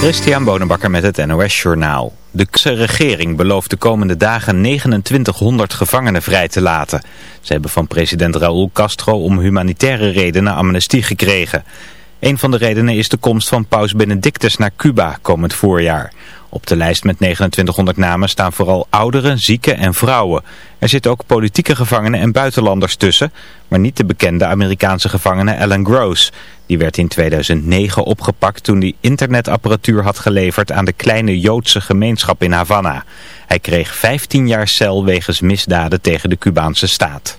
Christian Bonenbakker met het NOS Journaal. De regering belooft de komende dagen 2900 gevangenen vrij te laten. Ze hebben van president Raúl Castro om humanitaire redenen amnestie gekregen. Een van de redenen is de komst van paus Benedictus naar Cuba komend voorjaar. Op de lijst met 2900 namen staan vooral ouderen, zieken en vrouwen. Er zitten ook politieke gevangenen en buitenlanders tussen, maar niet de bekende Amerikaanse gevangene Alan Gross. Die werd in 2009 opgepakt toen hij internetapparatuur had geleverd aan de kleine Joodse gemeenschap in Havana. Hij kreeg 15 jaar cel wegens misdaden tegen de Cubaanse staat.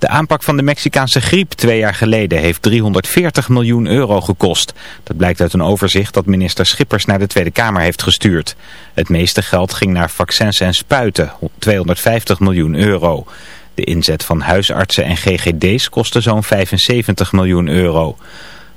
De aanpak van de Mexicaanse griep twee jaar geleden heeft 340 miljoen euro gekost. Dat blijkt uit een overzicht dat minister Schippers naar de Tweede Kamer heeft gestuurd. Het meeste geld ging naar vaccins en spuiten, 250 miljoen euro. De inzet van huisartsen en GGD's kostte zo'n 75 miljoen euro.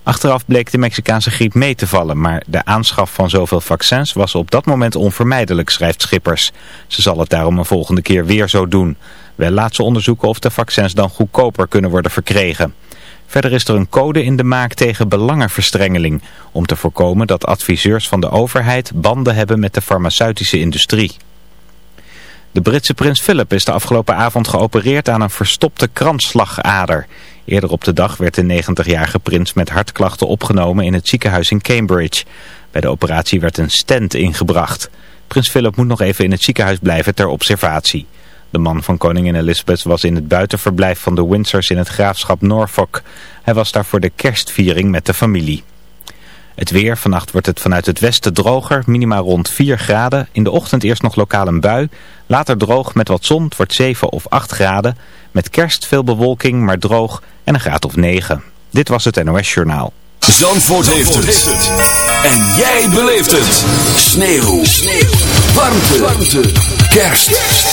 Achteraf bleek de Mexicaanse griep mee te vallen, maar de aanschaf van zoveel vaccins was op dat moment onvermijdelijk, schrijft Schippers. Ze zal het daarom een volgende keer weer zo doen. Wel laat ze onderzoeken of de vaccins dan goedkoper kunnen worden verkregen. Verder is er een code in de maak tegen belangenverstrengeling, om te voorkomen dat adviseurs van de overheid banden hebben met de farmaceutische industrie. De Britse prins Philip is de afgelopen avond geopereerd aan een verstopte kransslagader. Eerder op de dag werd de 90-jarige prins met hartklachten opgenomen in het ziekenhuis in Cambridge. Bij de operatie werd een stent ingebracht. Prins Philip moet nog even in het ziekenhuis blijven ter observatie. De man van koningin Elizabeth was in het buitenverblijf van de Windsors in het graafschap Norfolk. Hij was daar voor de kerstviering met de familie. Het weer, vannacht wordt het vanuit het westen droger, minima rond 4 graden. In de ochtend eerst nog lokaal een bui. Later droog met wat zon, het wordt 7 of 8 graden. Met kerst veel bewolking, maar droog en een graad of 9. Dit was het NOS Journaal. Zandvoort, heeft, het. En jij beleeft het. Sneeuw. Sneeuw. Warmte. Warmte. Kerst.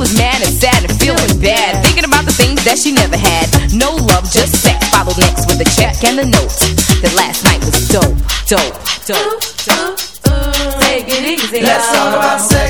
was mad and sad and feeling bad. Thinking about the things that she never had. No love, just sex. Followed next with a check and a note. That last night was dope, dope, dope, dope. Take it easy. Let's talk about sex,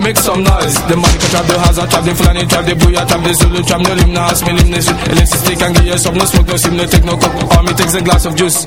Make some noise. The can trap the Hazard, trap the Fulani, trap the Booyah, trap the Zulu, trap no limb, no house, me limb, no and give you some, no smoke, no sim, no take no coke. Or me takes a glass of juice.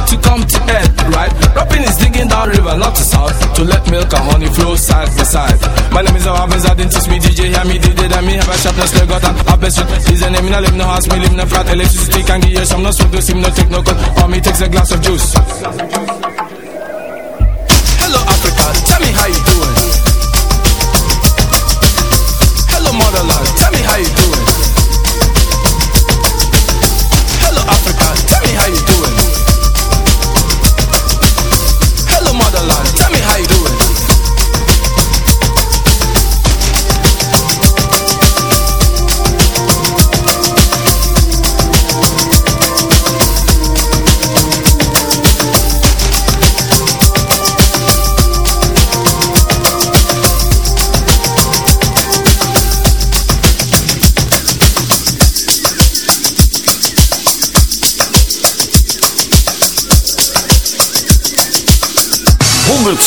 down river, to south, to let milk and honey flow side by side. My name is Awabens, I didn't teach me DJ, hear me DJ, that me have a sharpness, they got an abyss. Is a name, a live no house, me live no flat, electricity can give you some, no smoke, no sim, no take no cut, or me takes a glass of juice. Hello Africa, tell me how you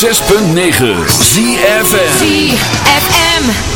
106.9 ZFM ZFM.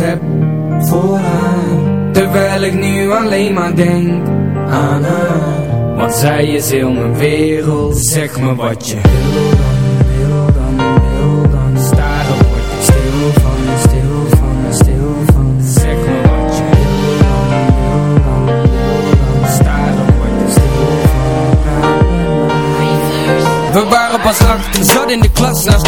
Heb voor haar. Terwijl ik nu alleen maar denk aan haar. Want zij is heel mijn wereld Zeg me wat je wil dan, wil dan, wil dan. Staren word ik stil van, stil van, stil van. Zeg me wat je wil dan, wil dan, wil dan. Staren word ik stil van. We waren pas acht, zat in de klas Naast